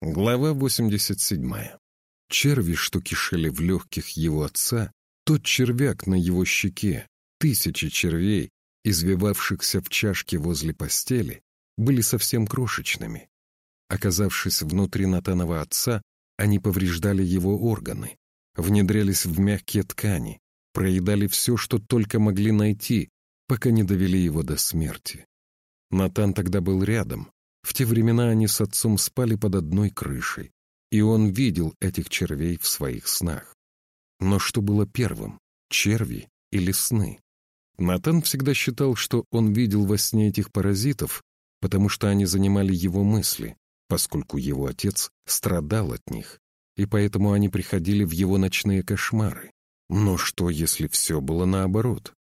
Глава 87. Черви, что кишели в легких его отца, тот червяк на его щеке, тысячи червей, извивавшихся в чашке возле постели, были совсем крошечными. Оказавшись внутри Натанова отца, они повреждали его органы, внедрялись в мягкие ткани, проедали все, что только могли найти, пока не довели его до смерти. Натан тогда был рядом, в те времена они с отцом спали под одной крышей, и он видел этих червей в своих снах. Но что было первым, черви или сны? Натан всегда считал, что он видел во сне этих паразитов, потому что они занимали его мысли, поскольку его отец страдал от них, и поэтому они приходили в его ночные кошмары. Но что, если все было наоборот?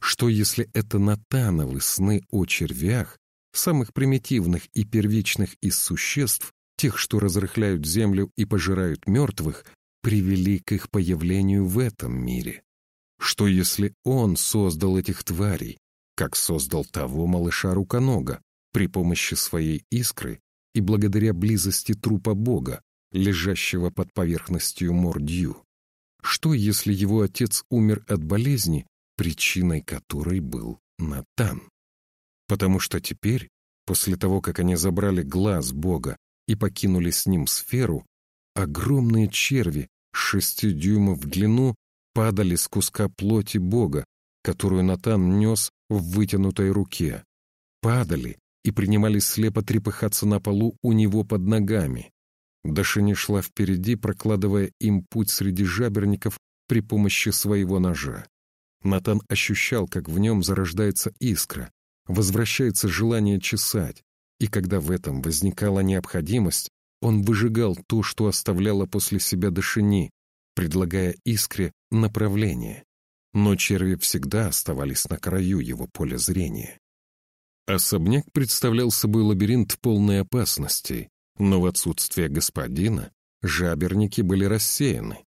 Что, если это Натановы сны о червях самых примитивных и первичных из существ, тех, что разрыхляют землю и пожирают мертвых, привели к их появлению в этом мире. Что если он создал этих тварей, как создал того малыша-руконога, при помощи своей искры и благодаря близости трупа Бога, лежащего под поверхностью Мордью? Что если его отец умер от болезни, причиной которой был Натан? Потому что теперь, после того, как они забрали глаз Бога и покинули с ним сферу, огромные черви шести дюймов в длину падали с куска плоти Бога, которую Натан нес в вытянутой руке. Падали и принимались слепо трепыхаться на полу у него под ногами. Дашини шла впереди, прокладывая им путь среди жаберников при помощи своего ножа. Натан ощущал, как в нем зарождается искра, возвращается желание чесать, и когда в этом возникала необходимость, он выжигал то, что оставляло после себя Дашини, предлагая искре направление. Но черви всегда оставались на краю его поля зрения. Особняк представлял собой лабиринт полной опасности, но в отсутствие господина жаберники были рассеяны.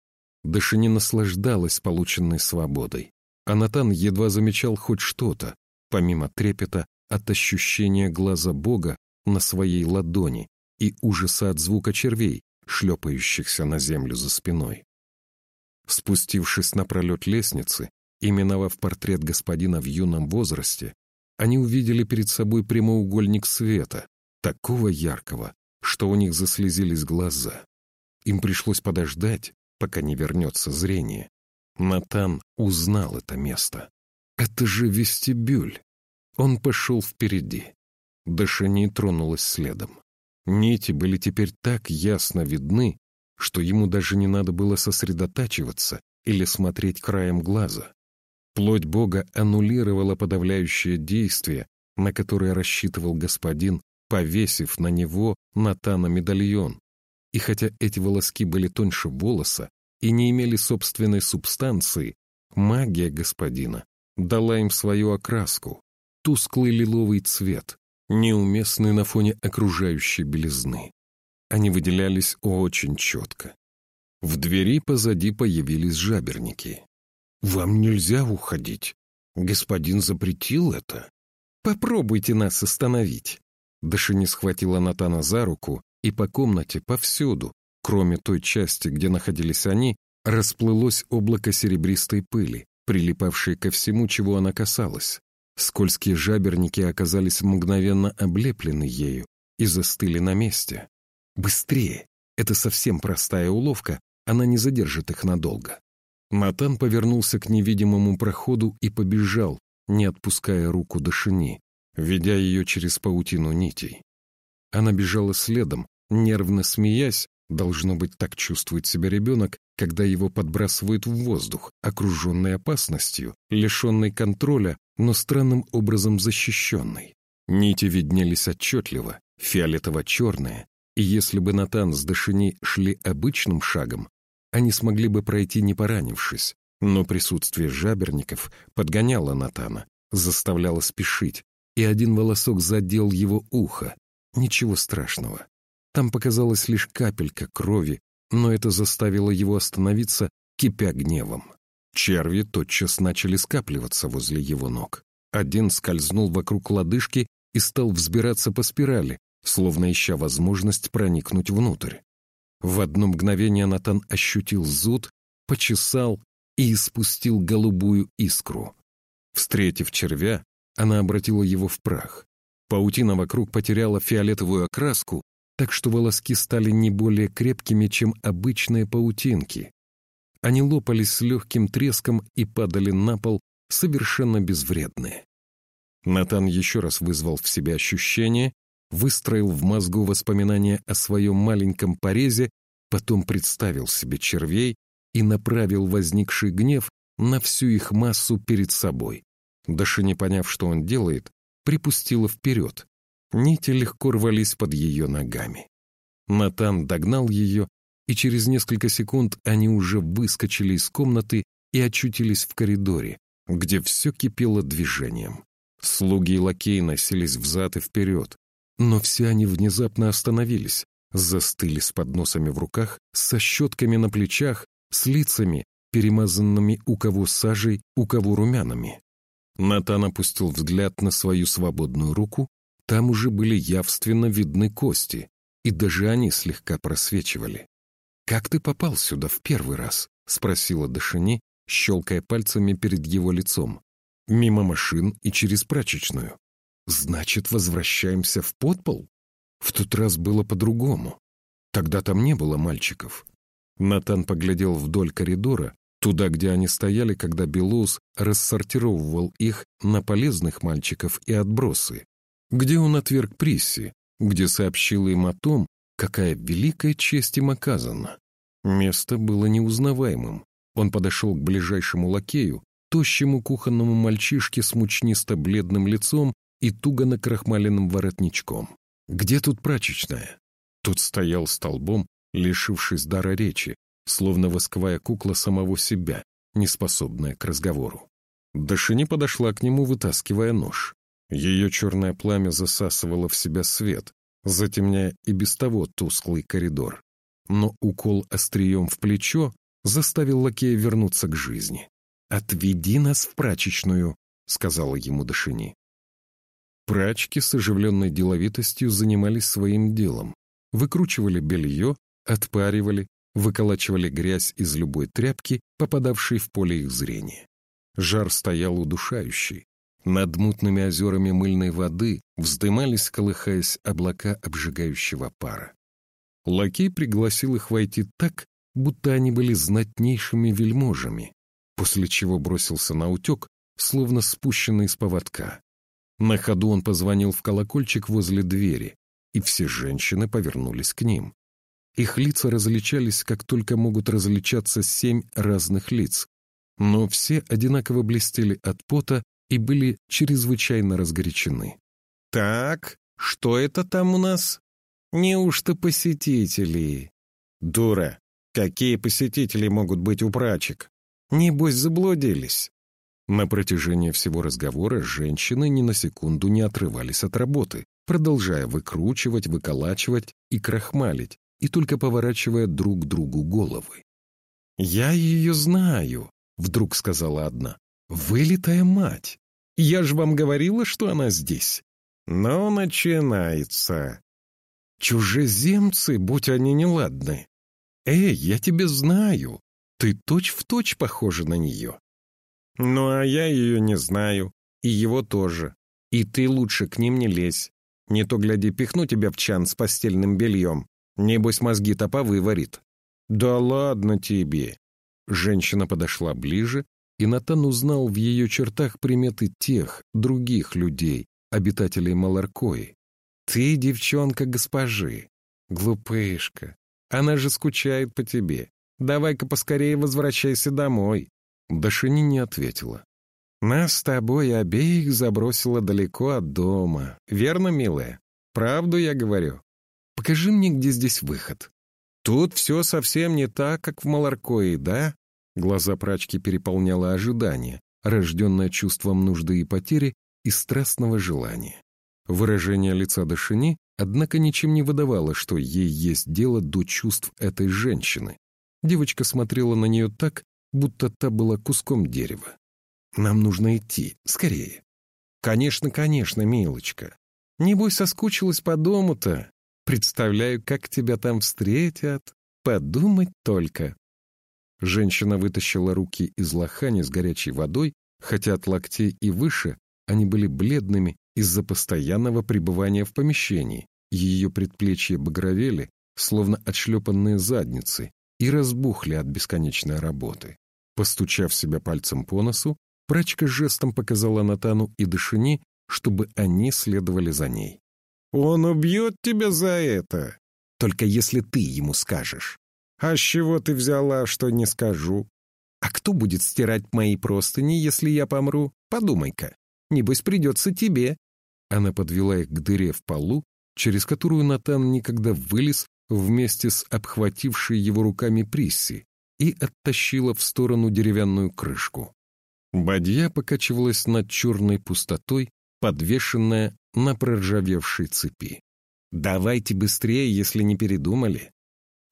Дашини наслаждалась полученной свободой, а Натан едва замечал хоть что-то, помимо трепета от ощущения глаза Бога на своей ладони и ужаса от звука червей, шлепающихся на землю за спиной. Спустившись на пролет лестницы и миновав портрет господина в юном возрасте, они увидели перед собой прямоугольник света, такого яркого, что у них заслезились глаза. Им пришлось подождать, пока не вернется зрение. Натан узнал это место. Это же вестибюль. Он пошел впереди. Дашани тронулась следом. Нити были теперь так ясно видны, что ему даже не надо было сосредотачиваться или смотреть краем глаза. Плоть Бога аннулировала подавляющее действие, на которое рассчитывал господин, повесив на него Натана медальон. И хотя эти волоски были тоньше волоса и не имели собственной субстанции, магия господина дала им свою окраску, тусклый лиловый цвет, неуместный на фоне окружающей белизны. Они выделялись очень четко. В двери позади появились жаберники. «Вам нельзя уходить. Господин запретил это. Попробуйте нас остановить». Дашини схватила Натана за руку, и по комнате повсюду, кроме той части, где находились они, расплылось облако серебристой пыли, прилипавшей ко всему, чего она касалась. Скользкие жаберники оказались мгновенно облеплены ею и застыли на месте. «Быстрее! Это совсем простая уловка, она не задержит их надолго». Натан повернулся к невидимому проходу и побежал, не отпуская руку Дашини, ведя ее через паутину нитей. Она бежала следом, нервно смеясь, должно быть, так чувствует себя ребенок, когда его подбрасывают в воздух, окруженный опасностью, лишенный контроля, но странным образом защищенный. Нити виднелись отчетливо, фиолетово-черные, и если бы Натан с Дашини шли обычным шагом, они смогли бы пройти не поранившись, но присутствие жаберников подгоняло Натана, заставляло спешить, и один волосок задел его ухо. Ничего страшного. Там показалась лишь капелька крови, но это заставило его остановиться, кипя гневом. Черви тотчас начали скапливаться возле его ног. Один скользнул вокруг лодыжки и стал взбираться по спирали, словно ища возможность проникнуть внутрь. В одно мгновение Натан ощутил зуд, почесал и испустил голубую искру. Встретив червя, она обратила его в прах. Паутина вокруг потеряла фиолетовую окраску, так что волоски стали не более крепкими, чем обычные паутинки. Они лопались с легким треском и падали на пол, совершенно безвредные. Натан еще раз вызвал в себя ощущение, выстроил в мозгу воспоминания о своем маленьком порезе, потом представил себе червей и направил возникший гнев на всю их массу перед собой. Даша, не поняв, что он делает, припустила вперед. Нити легко рвались под ее ногами. Натан догнал ее, и через несколько секунд они уже выскочили из комнаты и очутились в коридоре, где все кипело движением. Слуги и лакеи носились взад и вперед, но все они внезапно остановились, застыли с подносами в руках, со щетками на плечах, с лицами, перемазанными у кого сажей, у кого румянами. Натан опустил взгляд на свою свободную руку, там уже были явственно видны кости, и даже они слегка просвечивали. «Как ты попал сюда в первый раз?» — спросила Дашини, щелкая пальцами перед его лицом. «Мимо машин и через прачечную. Значит, возвращаемся в подпол? В тот раз было по-другому. Тогда там не было мальчиков». Натан поглядел вдоль коридора, туда, где они стояли, когда Белоус рассортировывал их на полезных мальчиков и отбросы, где он отверг Присси, где сообщил им о том, какая великая честь им оказана. Место было неузнаваемым. Он подошел к ближайшему лакею, тощему кухонному мальчишке с мучнисто-бледным лицом и туго накрахмаленным воротничком. «Где тут прачечная?» Тут стоял столбом, лишившись дара речи, словно восковая кукла самого себя, неспособная к разговору. Дашини подошла к нему, вытаскивая нож. Ее черное пламя засасывало в себя свет, затемняя и без того тусклый коридор. Но укол острием в плечо заставил лакея вернуться к жизни. «Отведи нас в прачечную», — сказала ему Дашини. Прачки с оживленной деловитостью занимались своим делом. Выкручивали белье, отпаривали, выколачивали грязь из любой тряпки, попадавшей в поле их зрения. Жар стоял удушающий. Над мутными озерами мыльной воды вздымались, колыхаясь, облака обжигающего пара. Лакей пригласил их войти так, будто они были знатнейшими вельможами, после чего бросился на утек, словно спущенный с поводка. На ходу он позвонил в колокольчик возле двери, и все женщины повернулись к ним. Их лица различались, как только могут различаться семь разных лиц, но все одинаково блестели от пота и были чрезвычайно разгорячены. «Так, что это там у нас? Неужто посетители?» «Дура! Какие посетители могут быть у прачек? Небось, заблудились!» На протяжении всего разговора женщины ни на секунду не отрывались от работы, продолжая выкручивать, выколачивать и крахмалить, и только поворачивая друг другу головы. «Я ее знаю», — вдруг сказала одна. «Вылитая мать! Я же вам говорила, что она здесь. Но начинается. Чужеземцы, будь они неладны. Эй, я тебя знаю. Ты точь-в-точь точь похожа на нее. Ну, а я ее не знаю. И его тоже. И ты лучше к ним не лезь. Не то, гляди, пихну тебя в чан с постельным бельем. Небось, мозги-то повыварит. Да ладно тебе. Женщина подошла ближе, и Натан узнал в ее чертах приметы тех, других людей, обитателей Маларкои. «Ты девчонка госпожи. Глупышка. Она же скучает по тебе. Давай-ка поскорее возвращайся домой». Дашини не ответила. «Нас с тобой обеих забросило далеко от дома. Верно, милая? Правду я говорю. Покажи мне, где здесь выход». «Тут все совсем не так, как в Маларкое, да?» Глаза прачки переполняло ожидание, рожденное чувством нужды и потери и страстного желания. Выражение лица Дашини, однако, ничем не выдавало, что ей есть дело до чувств этой женщины. Девочка смотрела на нее так, будто та была куском дерева. «Нам нужно идти, скорее». «Конечно, конечно, милочка. Небось, соскучилась по дому-то. Представляю, как тебя там встретят. Подумать только. Женщина вытащила руки из лохани с горячей водой, хотя от локтей и выше они были бледными из-за постоянного пребывания в помещении. Ее предплечья багровели, словно отшлепанные задницы, и разбухли от бесконечной работы. Постучав себя пальцем по носу, прачка жестом показала Натану и Дашини, чтобы они следовали за ней. «Он убьет тебя за это!» «Только если ты ему скажешь». «А с чего ты взяла, что не скажу?» «А кто будет стирать мои простыни, если я помру? Подумай-ка. Небось, придется тебе». Она подвела их к дыре в полу, через которую Натан никогда вылез вместе с обхватившей его руками Присси и оттащила в сторону деревянную крышку. Бадья покачивалась над черной пустотой, подвешенная на проржавевшей цепи. «Давайте быстрее, если не передумали.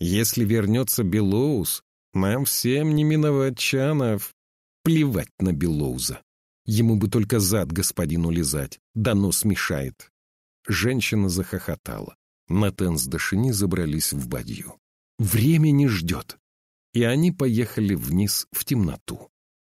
Если вернется Белоус, нам всем не миновать чанов. Плевать на Белоуза. Ему бы только зад господину лизать, да нос мешает». Женщина захохотала. Натан с Дашини забрались в бадью. «Время не ждет!» И они поехали вниз в темноту.